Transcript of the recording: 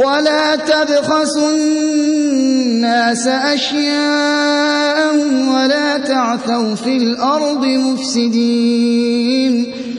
ولا تبخسوا الناس أشياءهم ولا تعثوا في الأرض مفسدين.